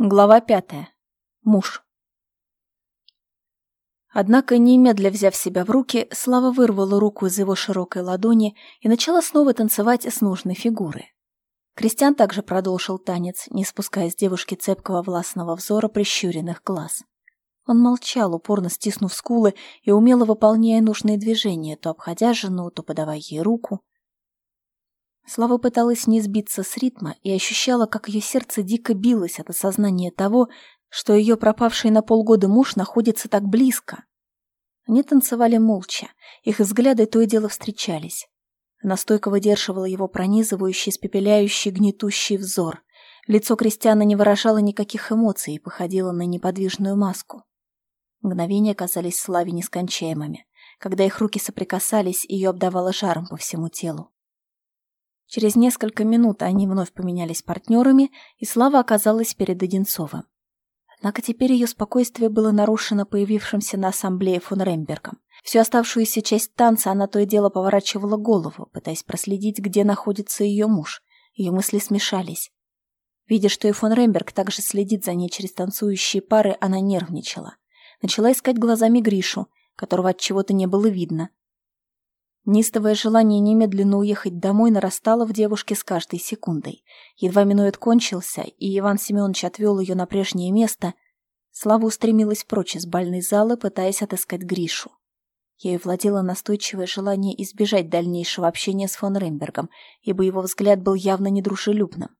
Глава пятая. Муж. Однако, немедля взяв себя в руки, Слава вырвала руку из его широкой ладони и начала снова танцевать с нужной фигуры. Кристиан также продолжил танец, не спуская с девушки цепкого властного взора прищуренных глаз. Он молчал, упорно стиснув скулы и умело выполняя нужные движения, то обходя жену, то подавая ей руку, Слава пыталась не сбиться с ритма и ощущала, как ее сердце дико билось от осознания того, что ее пропавший на полгода муж находится так близко. Они танцевали молча, их взгляды то и дело встречались. Она стойко выдерживала его пронизывающий, спепеляющий, гнетущий взор. Лицо Кристиана не выражало никаких эмоций и походило на неподвижную маску. Мгновения казались Славе нескончаемыми. Когда их руки соприкасались, ее обдавало жаром по всему телу. Через несколько минут они вновь поменялись партнерами, и Слава оказалась перед Одинцовым. Однако теперь ее спокойствие было нарушено появившимся на ассамблее фон Рембергом. Всю оставшуюся часть танца она то и дело поворачивала голову, пытаясь проследить, где находится ее муж. Ее мысли смешались. Видя, что и фон Ремберг также следит за ней через танцующие пары, она нервничала. Начала искать глазами Гришу, которого от чего-то не было видно, Нистовое желание немедленно уехать домой нарастало в девушке с каждой секундой. Едва минует кончился, и Иван Семенович отвел ее на прежнее место, Слава устремилась прочь из бальной залы, пытаясь отыскать Гришу. Ею владело настойчивое желание избежать дальнейшего общения с фон Рембергом, ибо его взгляд был явно недружелюбным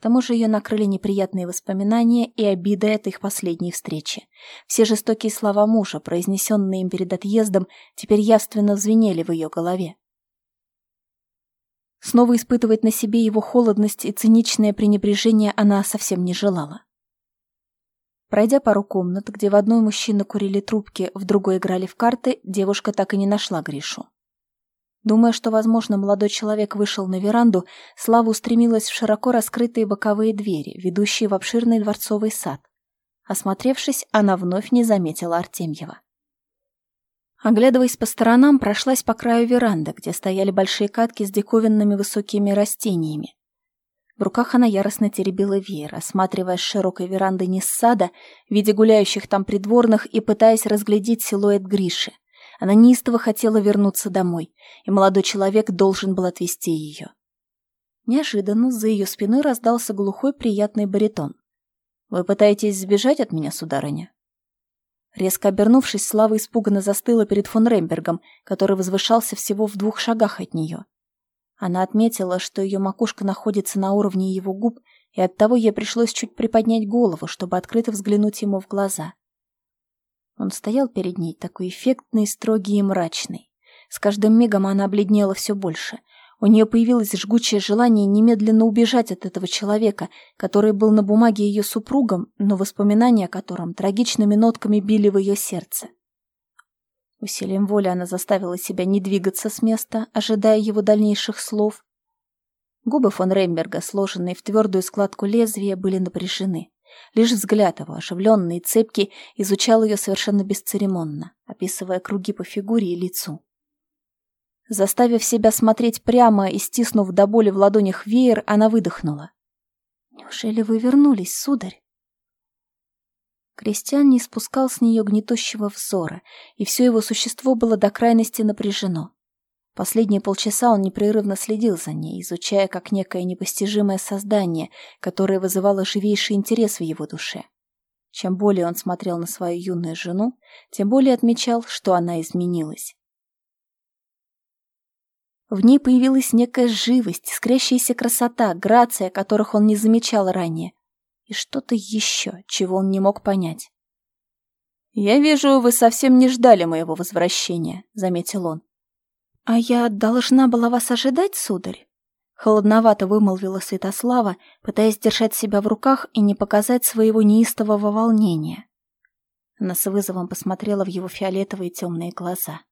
тому же ее накрыли неприятные воспоминания и обида от их последней встречи. Все жестокие слова мужа, произнесенные им перед отъездом, теперь явственно звенели в ее голове. Снова испытывать на себе его холодность и циничное пренебрежение она совсем не желала. Пройдя пару комнат, где в одной мужчины курили трубки, в другой играли в карты, девушка так и не нашла Гришу. Думая, что, возможно, молодой человек вышел на веранду, Слава устремилась в широко раскрытые боковые двери, ведущие в обширный дворцовый сад. Осмотревшись, она вновь не заметила Артемьева. Оглядываясь по сторонам, прошлась по краю веранды, где стояли большие катки с диковинными высокими растениями. В руках она яростно теребила веер, осматривая с широкой веранды низ сада, видя гуляющих там придворных и пытаясь разглядеть силуэт Гриши. Она неистово хотела вернуться домой, и молодой человек должен был отвезти ее. Неожиданно за ее спиной раздался глухой приятный баритон. «Вы пытаетесь сбежать от меня, сударыня?» Резко обернувшись, Слава испуганно застыла перед фон Рембергом, который возвышался всего в двух шагах от нее. Она отметила, что ее макушка находится на уровне его губ, и оттого ей пришлось чуть приподнять голову, чтобы открыто взглянуть ему в глаза. Он стоял перед ней, такой эффектный, строгий и мрачный. С каждым мигом она обледнела все больше. У нее появилось жгучее желание немедленно убежать от этого человека, который был на бумаге ее супругом, но воспоминания о котором трагичными нотками били в ее сердце. Усилием воли она заставила себя не двигаться с места, ожидая его дальнейших слов. Губы фон Ремберга, сложенные в твердую складку лезвия, были напряжены. Лишь взгляд его, оживленный и цепкий, изучал ее совершенно бесцеремонно, описывая круги по фигуре и лицу. Заставив себя смотреть прямо и стиснув до боли в ладонях веер, она выдохнула. «Неужели вы вернулись, сударь?» Крестьян не спускал с нее гнетущего взора, и все его существо было до крайности напряжено. Последние полчаса он непрерывно следил за ней, изучая как некое непостижимое создание, которое вызывало живейший интерес в его душе. Чем более он смотрел на свою юную жену, тем более отмечал, что она изменилась. В ней появилась некая живость, искрящаяся красота, грация, которых он не замечал ранее, и что-то еще, чего он не мог понять. «Я вижу, вы совсем не ждали моего возвращения», — заметил он. «А я должна была вас ожидать, сударь?» Холодновато вымолвила Святослава, пытаясь держать себя в руках и не показать своего неистового волнения. Она с вызовом посмотрела в его фиолетовые темные глаза.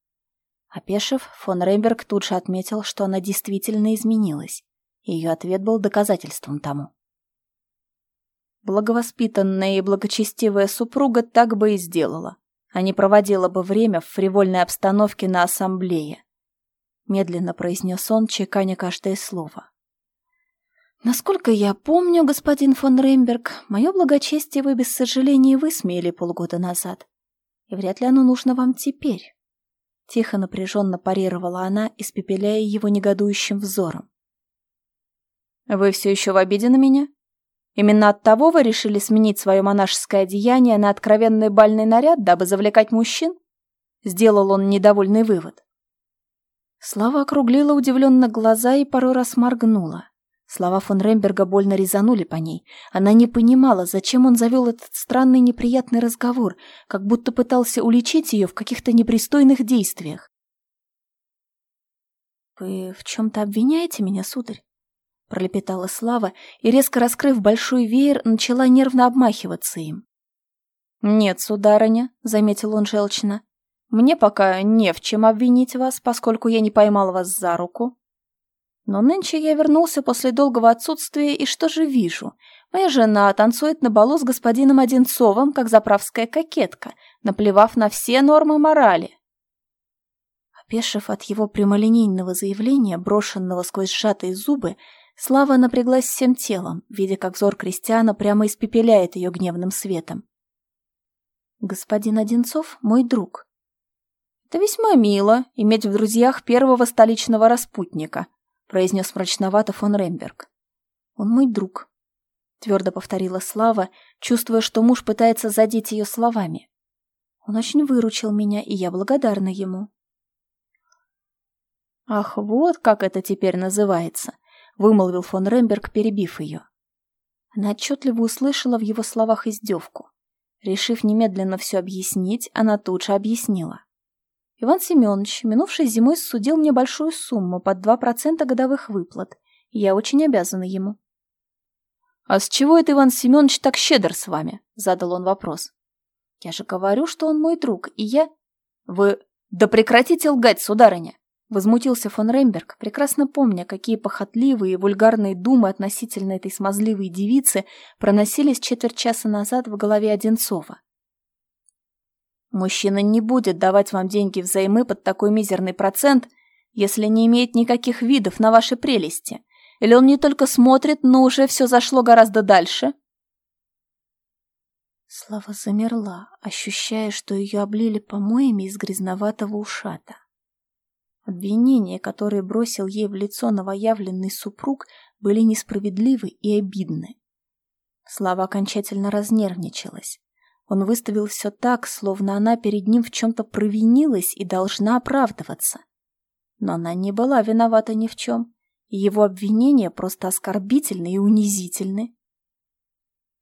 Опешив, фон Рейнберг тут же отметил, что она действительно изменилась. Ее ответ был доказательством тому. Благовоспитанная и благочестивая супруга так бы и сделала, а не проводила бы время в фривольной обстановке на ассамблее, медленно произнес он, чеканя каждое слово. Насколько я помню, господин фон Ремберг, мое благочестие вы без сожаления высмеяли полгода назад. И вряд ли оно нужно вам теперь. Тихо напряженно парировала она, испепеляя его негодующим взором. «Вы все еще в обиде на меня? Именно от того вы решили сменить свое монашеское одеяние на откровенный бальный наряд, дабы завлекать мужчин?» Сделал он недовольный вывод. Слава округлила удивленно глаза и пару раз моргнула. Слова фон Ремберга больно резанули по ней. Она не понимала, зачем он завел этот странный неприятный разговор, как будто пытался уличить ее в каких-то непристойных действиях. «Вы в чем-то обвиняете меня, сударь?» пролепетала Слава и, резко раскрыв большой веер, начала нервно обмахиваться им. «Нет, сударыня», — заметил он желчно, — «мне пока не в чем обвинить вас, поскольку я не поймал вас за руку, но нынче я вернулся после долгого отсутствия, и что же вижу? Моя жена танцует на балу с господином Одинцовым, как заправская кокетка, наплевав на все нормы морали. Опешив от его прямолинейного заявления, брошенного сквозь сжатые зубы, Слава напряглась всем телом, видя, как взор Кристиана прямо испепеляет ее гневным светом. «Господин Одинцов — мой друг», это весьма мило иметь в друзьях первого столичного распутника, произнес мрачновато фон Ремберг. «Он мой друг», — твердо повторила Слава, чувствуя, что муж пытается задеть ее словами. «Он очень выручил меня, и я благодарна ему». «Ах, вот как это теперь называется», — вымолвил фон Ремберг, перебив ее. Она отчетливо услышала в его словах издевку. Решив немедленно все объяснить, она тут же объяснила. Иван Семенович минувшей зимой судил мне большую сумму под 2% годовых выплат, я очень обязана ему. «А с чего это Иван Семенович так щедр с вами?» — задал он вопрос. «Я же говорю, что он мой друг, и я...» «Вы... Да прекратите лгать, сударыня!» Возмутился фон Ремберг, прекрасно помня, какие похотливые и вульгарные думы относительно этой смазливой девицы проносились четверть часа назад в голове Одинцова. Мужчина не будет давать вам деньги взаймы под такой мизерный процент, если не имеет никаких видов на ваши прелести. Или он не только смотрит, но уже все зашло гораздо дальше. Слава замерла, ощущая, что ее облили помоями из грязноватого ушата. Обвинения, которые бросил ей в лицо новоявленный супруг, были несправедливы и обидны. Слава окончательно разнервничалась. Он выставил все так, словно она перед ним в чем-то провинилась и должна оправдываться. Но она не была виновата ни в чем, его обвинения просто оскорбительны и унизительны.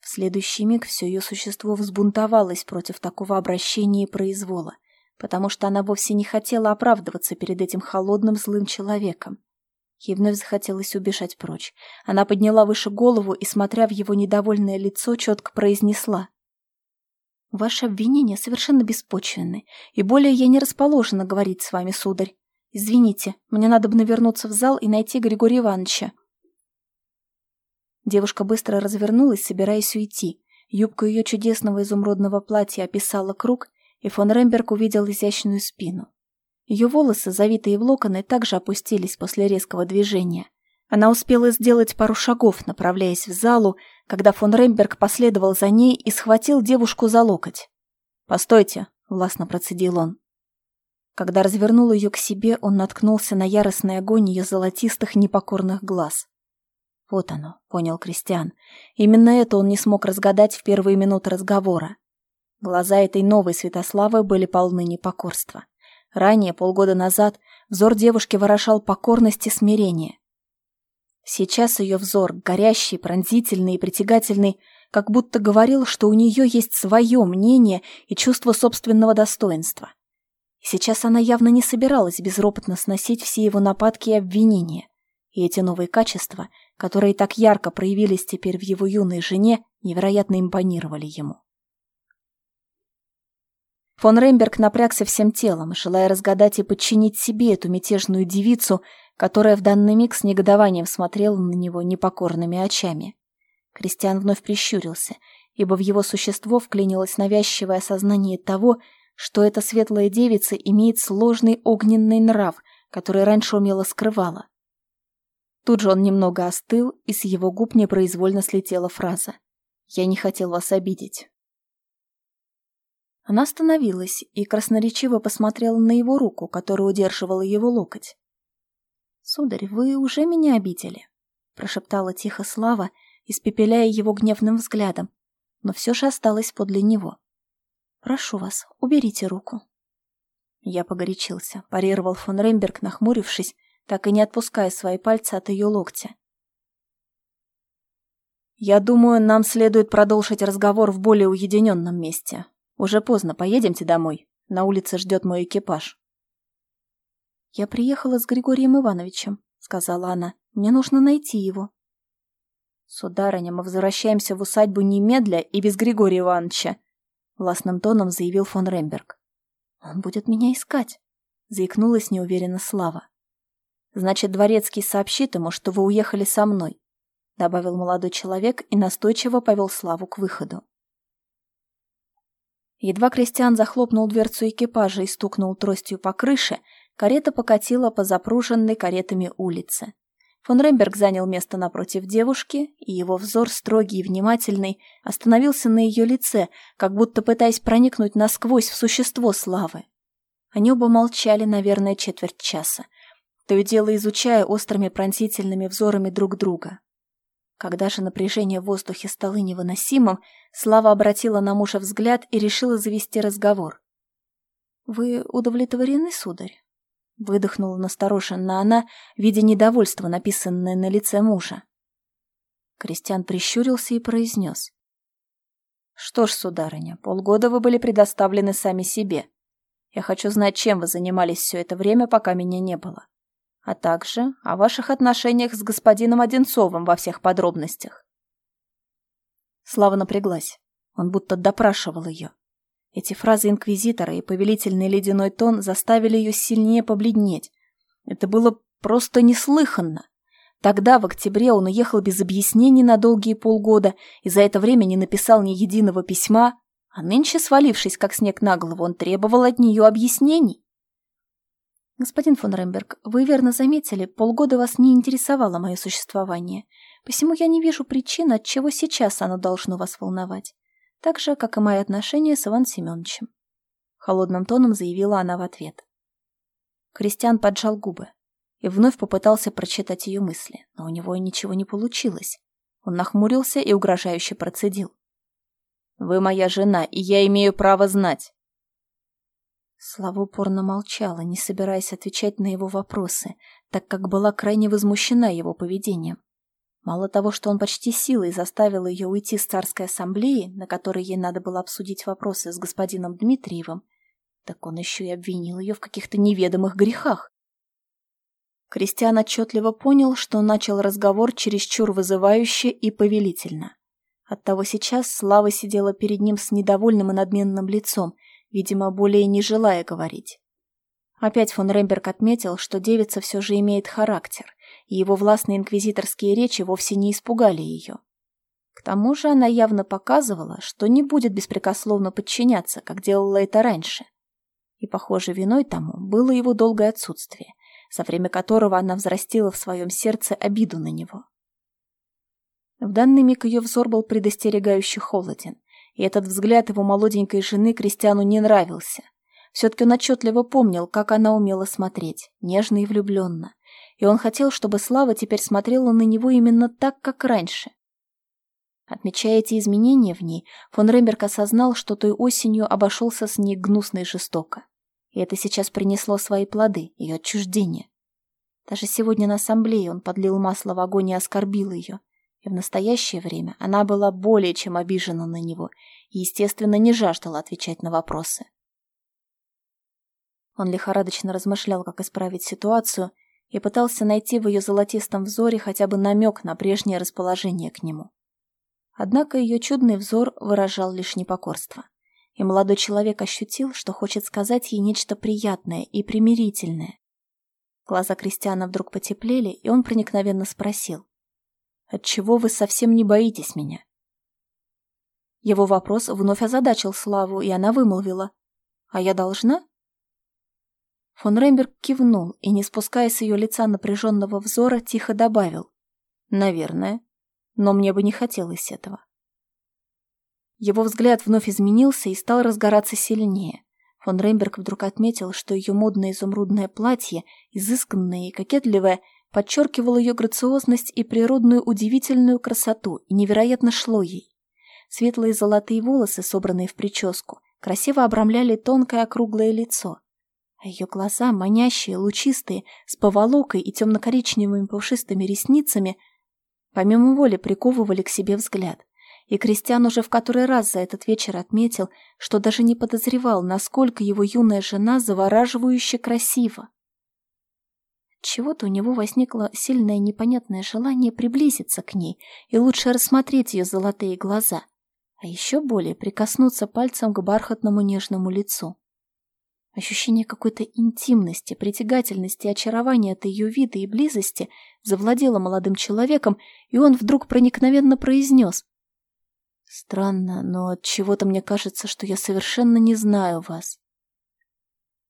В следующий миг все ее существо взбунтовалось против такого обращения и произвола, потому что она вовсе не хотела оправдываться перед этим холодным злым человеком. Ей вновь захотелось убежать прочь. Она подняла выше голову и, смотря в его недовольное лицо, четко произнесла — Ваши обвинения совершенно беспочвенны, и более я не расположена говорить с вами, сударь. Извините, мне надо бы навернуться в зал и найти Григория Ивановича. Девушка быстро развернулась, собираясь уйти. Юбка ее чудесного изумрудного платья описала круг, и фон Ремберг увидел изящную спину. Ее волосы, завитые в локоны, также опустились после резкого движения. Она успела сделать пару шагов, направляясь в залу, когда фон Ремберг последовал за ней и схватил девушку за локоть. «Постойте», — властно процедил он. Когда развернул ее к себе, он наткнулся на яростный огонь ее золотистых непокорных глаз. Вот оно, понял Кристиан. Именно это он не смог разгадать в первые минуты разговора. Глаза этой новой Святославы были полны непокорства. Ранее, полгода назад, взор девушки выражал покорность и смирение. Сейчас ее взор, горящий, пронзительный и притягательный, как будто говорил, что у нее есть свое мнение и чувство собственного достоинства. И сейчас она явно не собиралась безропотно сносить все его нападки и обвинения. И эти новые качества, которые так ярко проявились теперь в его юной жене, невероятно импонировали ему. Фон Ремберг напрягся всем телом, желая разгадать и подчинить себе эту мятежную девицу, которая в данный миг с негодованием смотрела на него непокорными очами. Кристиан вновь прищурился, ибо в его существо вклинилось навязчивое осознание того, что эта светлая девица имеет сложный огненный нрав, который раньше умело скрывала. Тут же он немного остыл, и с его губ непроизвольно слетела фраза. «Я не хотел вас обидеть». Она остановилась и красноречиво посмотрела на его руку, которая удерживала его локоть. «Сударь, вы уже меня обидели», — прошептала тихо Слава, испепеляя его гневным взглядом, но все же осталась подле него. «Прошу вас, уберите руку». Я погорячился, парировал фон Ремберг, нахмурившись, так и не отпуская свои пальцы от ее локтя. «Я думаю, нам следует продолжить разговор в более уединенном месте. Уже поздно, поедемте домой. На улице ждет мой экипаж». «Я приехала с Григорием Ивановичем», — сказала она. «Мне нужно найти его». «Сударыня, мы возвращаемся в усадьбу немедля и без Григория Ивановича», — властным тоном заявил фон Ремберг. «Он будет меня искать», — заикнулась неуверенно Слава. «Значит, Дворецкий сообщит ему, что вы уехали со мной», — добавил молодой человек и настойчиво повел Славу к выходу. Едва Кристиан захлопнул дверцу экипажа и стукнул тростью по крыше, карета покатила по запруженной каретами улице. Фон Ремберг занял место напротив девушки, и его взор, строгий и внимательный, остановился на ее лице, как будто пытаясь проникнуть насквозь в существо славы. Они оба молчали, наверное, четверть часа, то и дело изучая острыми пронзительными взорами друг друга. Когда же напряжение в воздухе стало невыносимым, Слава обратила на мужа взгляд и решила завести разговор. «Вы удовлетворены, сударь?» Выдохнула настороженно она, видя недовольство, написанное на лице мужа. Кристиан прищурился и произнес. «Что ж, сударыня, полгода вы были предоставлены сами себе. Я хочу знать, чем вы занимались все это время, пока меня не было. А также о ваших отношениях с господином Одинцовым во всех подробностях». Слава напряглась. Он будто допрашивал ее. Эти фразы инквизитора и повелительный ледяной тон заставили ее сильнее побледнеть. Это было просто неслыханно. Тогда, в октябре, он уехал без объяснений на долгие полгода и за это время не написал ни единого письма, а нынче, свалившись как снег на голову, он требовал от нее объяснений. «Господин фон Ремберг, вы верно заметили, полгода вас не интересовало мое существование, посему я не вижу причин, от чего сейчас оно должно вас волновать так же, как и мои отношения с Иван Семеновичем. Холодным тоном заявила она в ответ. Кристиан поджал губы и вновь попытался прочитать ее мысли, но у него ничего не получилось. Он нахмурился и угрожающе процедил. «Вы моя жена, и я имею право знать». Слава упорно молчала, не собираясь отвечать на его вопросы, так как была крайне возмущена его поведением. Мало того, что он почти силой заставил ее уйти с царской ассамблеи, на которой ей надо было обсудить вопросы с господином Дмитриевым, так он еще и обвинил ее в каких-то неведомых грехах. Кристиан отчетливо понял, что начал разговор чересчур вызывающе и повелительно. Оттого сейчас Слава сидела перед ним с недовольным и надменным лицом, видимо, более не желая говорить. Опять фон Ремберг отметил, что девица все же имеет характер, и его властные инквизиторские речи вовсе не испугали ее. К тому же она явно показывала, что не будет беспрекословно подчиняться, как делала это раньше. И, похоже, виной тому было его долгое отсутствие, за время которого она взрастила в своем сердце обиду на него. В данный миг ее взор был предостерегающе холоден, и этот взгляд его молоденькой жены Кристиану не нравился. Все-таки он отчетливо помнил, как она умела смотреть, нежно и влюбленно, и он хотел, чтобы Слава теперь смотрела на него именно так, как раньше. Отмечая эти изменения в ней, фон Ремберг осознал, что той осенью обошелся с ней гнусно и жестоко. И это сейчас принесло свои плоды, ее отчуждение. Даже сегодня на ассамблее он подлил масло в огонь и оскорбил ее. И в настоящее время она была более чем обижена на него и, естественно, не жаждала отвечать на вопросы. Он лихорадочно размышлял, как исправить ситуацию, и пытался найти в ее золотистом взоре хотя бы намек на прежнее расположение к нему. Однако ее чудный взор выражал лишь непокорство, и молодой человек ощутил, что хочет сказать ей нечто приятное и примирительное. Глаза Кристиана вдруг потеплели, и он проникновенно спросил. «Отчего вы совсем не боитесь меня?» Его вопрос вновь озадачил Славу, и она вымолвила. «А я должна?» Фон Ремберг кивнул и, не спуская с ее лица напряженного взора, тихо добавил. «Наверное. Но мне бы не хотелось этого». Его взгляд вновь изменился и стал разгораться сильнее. Фон Ремберг вдруг отметил, что ее модное изумрудное платье, изысканное и кокетливое, подчеркивало ее грациозность и природную удивительную красоту и невероятно шло ей. Светлые золотые волосы, собранные в прическу, красиво обрамляли тонкое округлое лицо, ее глаза, манящие, лучистые, с поволокой и темно-коричневыми пушистыми ресницами, помимо воли приковывали к себе взгляд. И Кристиан уже в который раз за этот вечер отметил, что даже не подозревал, насколько его юная жена завораживающе красива. Чего-то у него возникло сильное непонятное желание приблизиться к ней и лучше рассмотреть ее золотые глаза, а еще более прикоснуться пальцем к бархатному нежному лицу. Ощущение какой-то интимности, притягательности очарования от ее вида и близости завладело молодым человеком, и он вдруг проникновенно произнес. «Странно, но от чего то мне кажется, что я совершенно не знаю вас».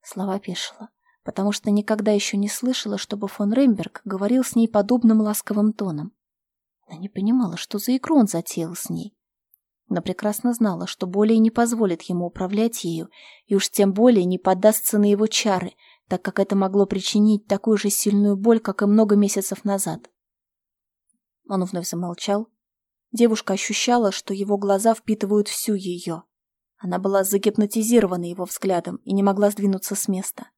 Слова пешила, потому что никогда еще не слышала, чтобы фон Ремберг говорил с ней подобным ласковым тоном. Она не понимала, что за игру он затеял с ней но прекрасно знала, что более не позволит ему управлять ею, и уж тем более не поддастся на его чары, так как это могло причинить такую же сильную боль, как и много месяцев назад. Он вновь замолчал. Девушка ощущала, что его глаза впитывают всю ее. Она была загипнотизирована его взглядом и не могла сдвинуться с места.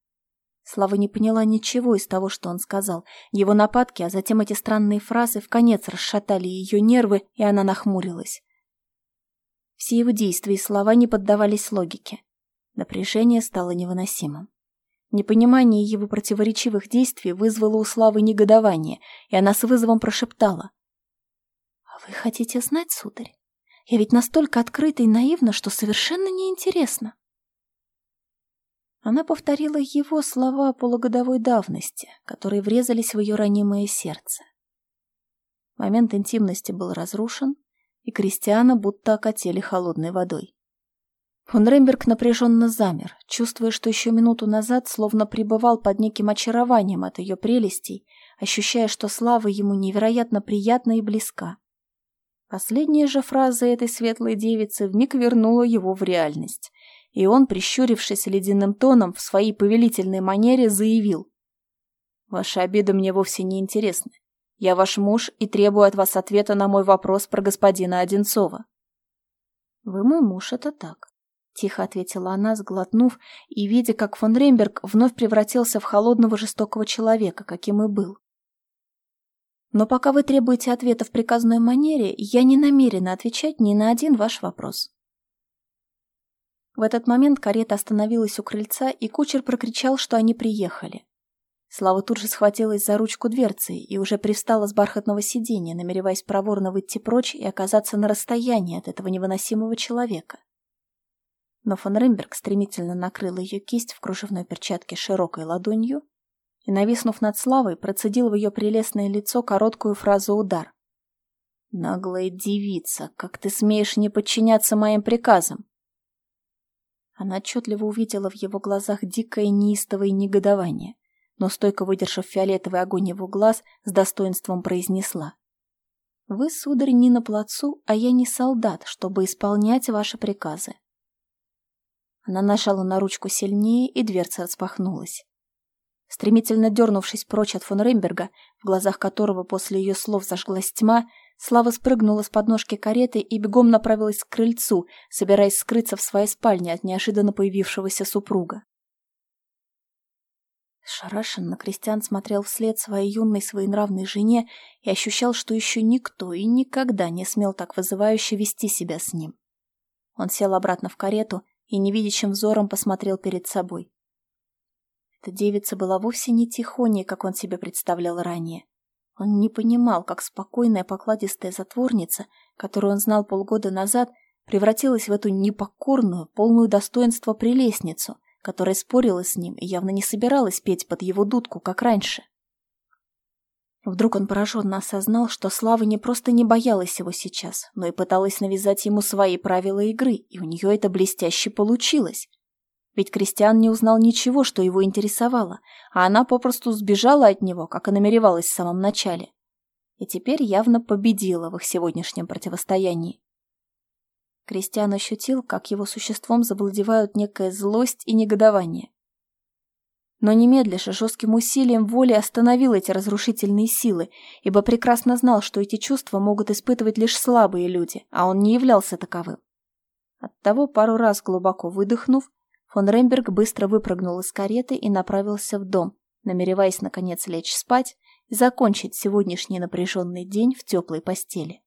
Слава не поняла ничего из того, что он сказал. Его нападки, а затем эти странные фразы в конец расшатали ее нервы, и она нахмурилась. Все его действия и слова не поддавались логике. Напряжение стало невыносимым. Непонимание его противоречивых действий вызвало у Славы негодование, и она с вызовом прошептала. «А вы хотите знать, сударь? Я ведь настолько открыта и наивна, что совершенно неинтересно». Она повторила его слова полугодовой давности, которые врезались в ее ранимое сердце. Момент интимности был разрушен, и Кристиана будто окатили холодной водой. Фон Ремберг напряженно замер, чувствуя, что еще минуту назад словно пребывал под неким очарованием от ее прелестей, ощущая, что слава ему невероятно приятна и близка. Последняя же фраза этой светлой девицы вмиг вернула его в реальность, и он, прищурившись ледяным тоном, в своей повелительной манере заявил. «Ваши обиды мне вовсе не интересны. Я ваш муж и требую от вас ответа на мой вопрос про господина Одинцова». «Вы мой муж, это так», — тихо ответила она, сглотнув, и видя, как фон Ремберг вновь превратился в холодного жестокого человека, каким и был. «Но пока вы требуете ответа в приказной манере, я не намерена отвечать ни на один ваш вопрос». В этот момент карета остановилась у крыльца, и кучер прокричал, что они приехали. Слава тут же схватилась за ручку дверцы и уже привстала с бархатного сиденья, намереваясь проворно выйти прочь и оказаться на расстоянии от этого невыносимого человека. Но фон Ремберг стремительно накрыл ее кисть в кружевной перчатке широкой ладонью и, нависнув над Славой, процедил в ее прелестное лицо короткую фразу «удар». «Наглая девица, как ты смеешь не подчиняться моим приказам?» Она отчетливо увидела в его глазах дикое неистовое негодование но, стойко выдержав фиолетовый огонь его глаз, с достоинством произнесла. «Вы, сударь, не на плацу, а я не солдат, чтобы исполнять ваши приказы». Она нажала на ручку сильнее, и дверца распахнулась. Стремительно дернувшись прочь от фон Ремберга, в глазах которого после ее слов зажглась тьма, Слава спрыгнула с подножки кареты и бегом направилась к крыльцу, собираясь скрыться в своей спальне от неожиданно появившегося супруга. Шарашенно Кристиан смотрел вслед своей юной своенравной жене и ощущал, что еще никто и никогда не смел так вызывающе вести себя с ним. Он сел обратно в карету и невидящим взором посмотрел перед собой. Эта девица была вовсе не тихоней, как он себе представлял ранее. Он не понимал, как спокойная покладистая затворница, которую он знал полгода назад, превратилась в эту непокорную, полную достоинства прелестницу — которая спорила с ним и явно не собиралась петь под его дудку, как раньше. Вдруг он пораженно осознал, что Слава не просто не боялась его сейчас, но и пыталась навязать ему свои правила игры, и у нее это блестяще получилось. Ведь Кристиан не узнал ничего, что его интересовало, а она попросту сбежала от него, как и намеревалась в самом начале. И теперь явно победила в их сегодняшнем противостоянии. Кристиан ощутил, как его существом завладевают некая злость и негодование. Но немедля же жестким усилием воли остановил эти разрушительные силы, ибо прекрасно знал, что эти чувства могут испытывать лишь слабые люди, а он не являлся таковым. Оттого пару раз глубоко выдохнув, фон Ремберг быстро выпрыгнул из кареты и направился в дом, намереваясь наконец лечь спать и закончить сегодняшний напряженный день в теплой постели.